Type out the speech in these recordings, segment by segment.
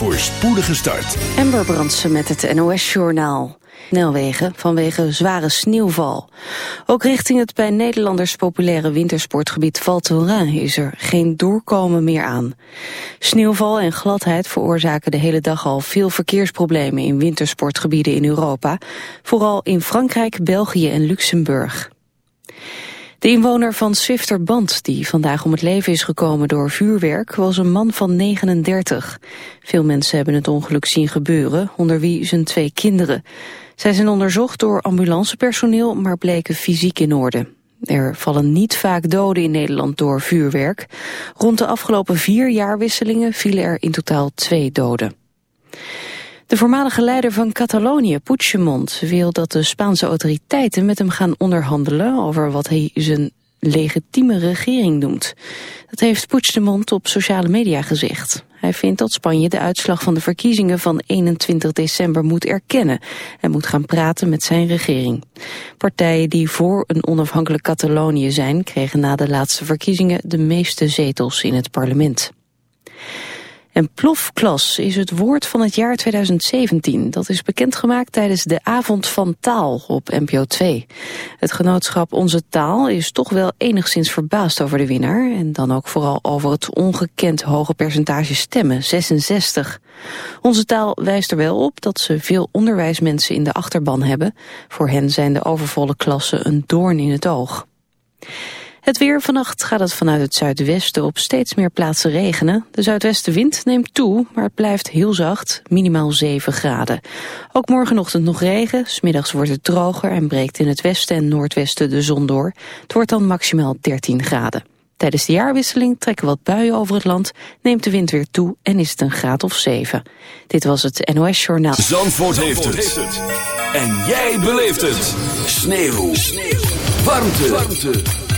voor spoedige start. Ember Brandsen met het NOS-journaal. Snelwegen vanwege zware sneeuwval. Ook richting het bij Nederlanders populaire wintersportgebied Val Thorens is er geen doorkomen meer aan. Sneeuwval en gladheid veroorzaken de hele dag al veel verkeersproblemen in wintersportgebieden in Europa. Vooral in Frankrijk, België en Luxemburg. De inwoner van Swifterband, die vandaag om het leven is gekomen door vuurwerk, was een man van 39. Veel mensen hebben het ongeluk zien gebeuren, onder wie zijn twee kinderen. Zij zijn onderzocht door ambulancepersoneel, maar bleken fysiek in orde. Er vallen niet vaak doden in Nederland door vuurwerk. Rond de afgelopen vier jaarwisselingen vielen er in totaal twee doden. De voormalige leider van Catalonië, Puigdemont, wil dat de Spaanse autoriteiten met hem gaan onderhandelen over wat hij zijn legitieme regering noemt. Dat heeft Puigdemont op sociale media gezegd. Hij vindt dat Spanje de uitslag van de verkiezingen van 21 december moet erkennen en moet gaan praten met zijn regering. Partijen die voor een onafhankelijk Catalonië zijn, kregen na de laatste verkiezingen de meeste zetels in het parlement. En plofklas is het woord van het jaar 2017. Dat is bekendgemaakt tijdens de Avond van Taal op NPO 2. Het genootschap Onze Taal is toch wel enigszins verbaasd over de winnaar... en dan ook vooral over het ongekend hoge percentage stemmen, 66. Onze Taal wijst er wel op dat ze veel onderwijsmensen in de achterban hebben. Voor hen zijn de overvolle klassen een doorn in het oog. Het weer vannacht gaat het vanuit het zuidwesten op steeds meer plaatsen regenen. De zuidwestenwind neemt toe, maar het blijft heel zacht, minimaal 7 graden. Ook morgenochtend nog regen, smiddags wordt het droger en breekt in het westen en noordwesten de zon door. Het wordt dan maximaal 13 graden. Tijdens de jaarwisseling trekken wat buien over het land, neemt de wind weer toe en is het een graad of 7. Dit was het NOS Journaal. Zandvoort, heeft, het. En jij beleeft het. Sneeuw. Sneeuw. Warmte. Warmte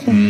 mm-hmm.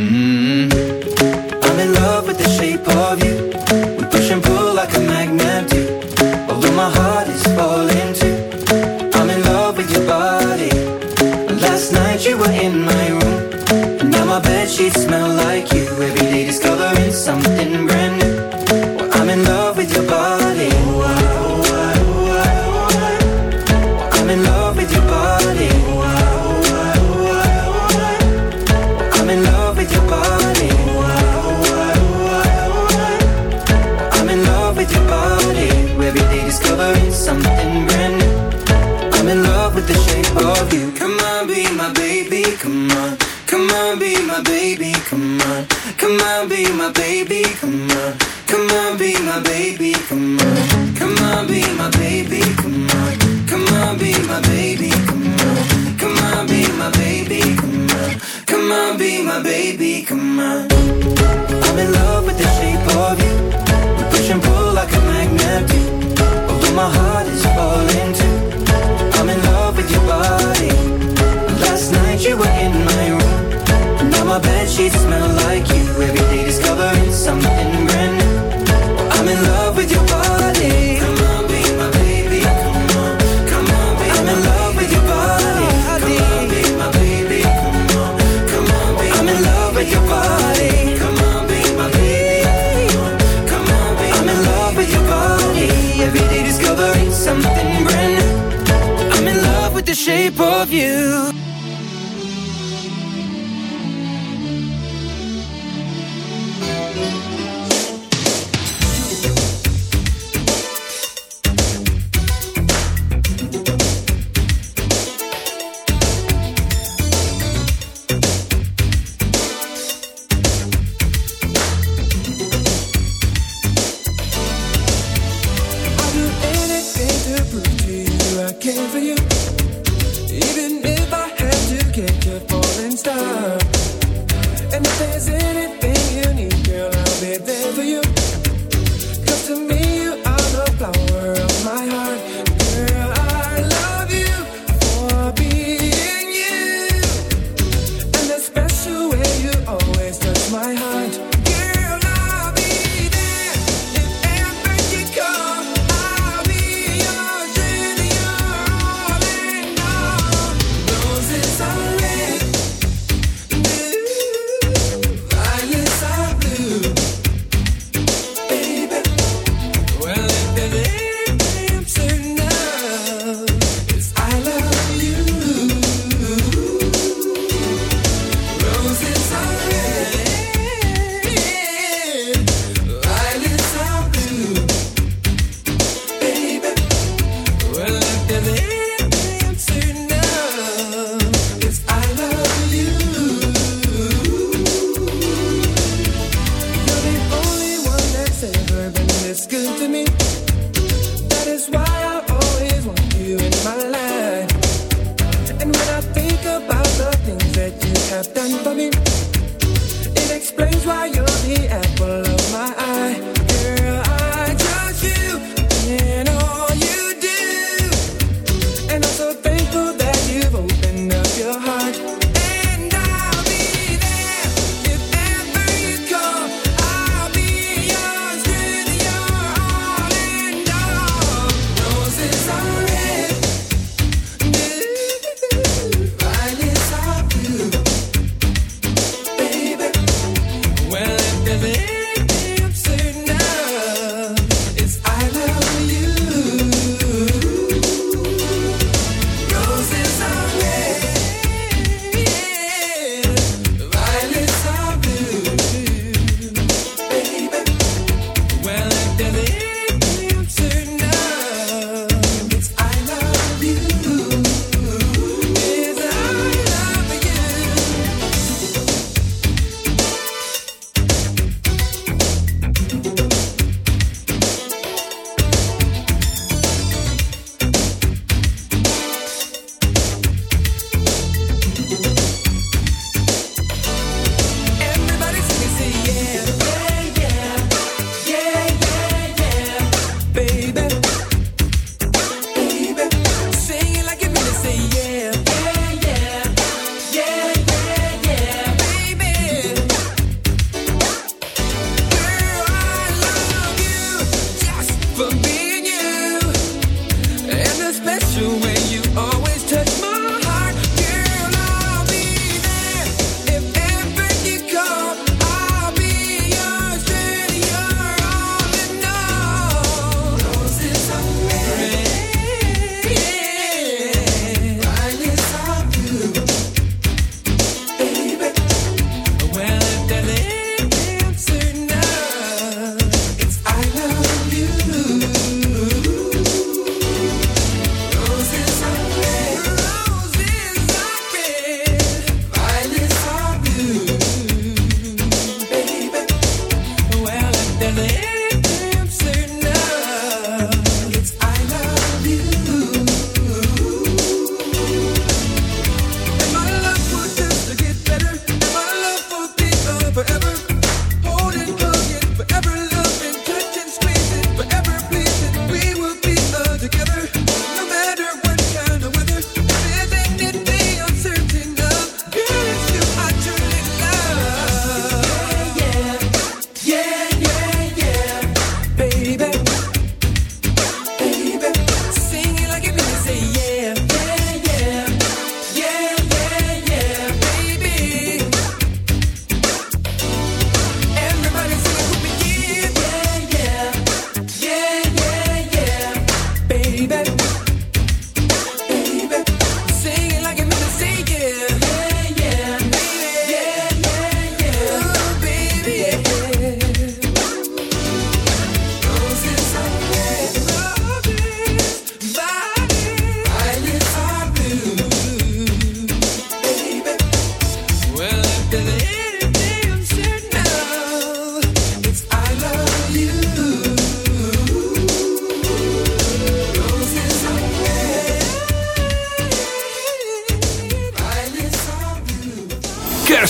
me.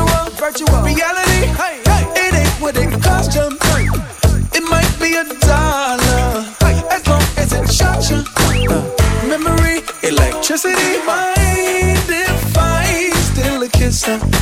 Virtual. Reality, hey, hey. it ain't what it cost you. It might be a dollar, as long as it shot you. Memory, electricity, mind if I still a kisser? Tap,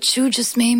But you just made.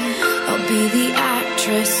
be the actress.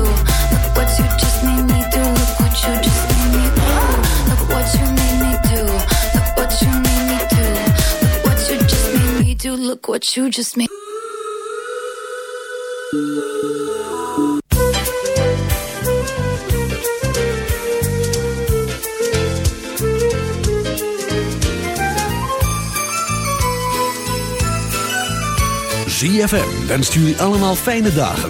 look what you just. ZFM wenst jullie allemaal fijne dagen.